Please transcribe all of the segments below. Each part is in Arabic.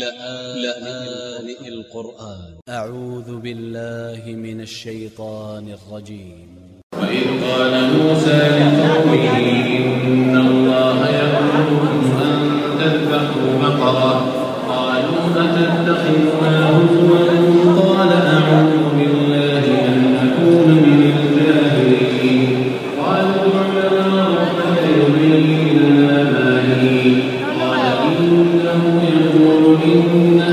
لآن القرآن. أ ع و ذ ب ا ل ل ه من ا ل ش ي ط ا ن ا ل ج ي م و إ ذ قال موسى لقومه إن الله يأمركم أن تذبحوا بقرة. قالوا أتتخذنا هزوا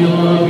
your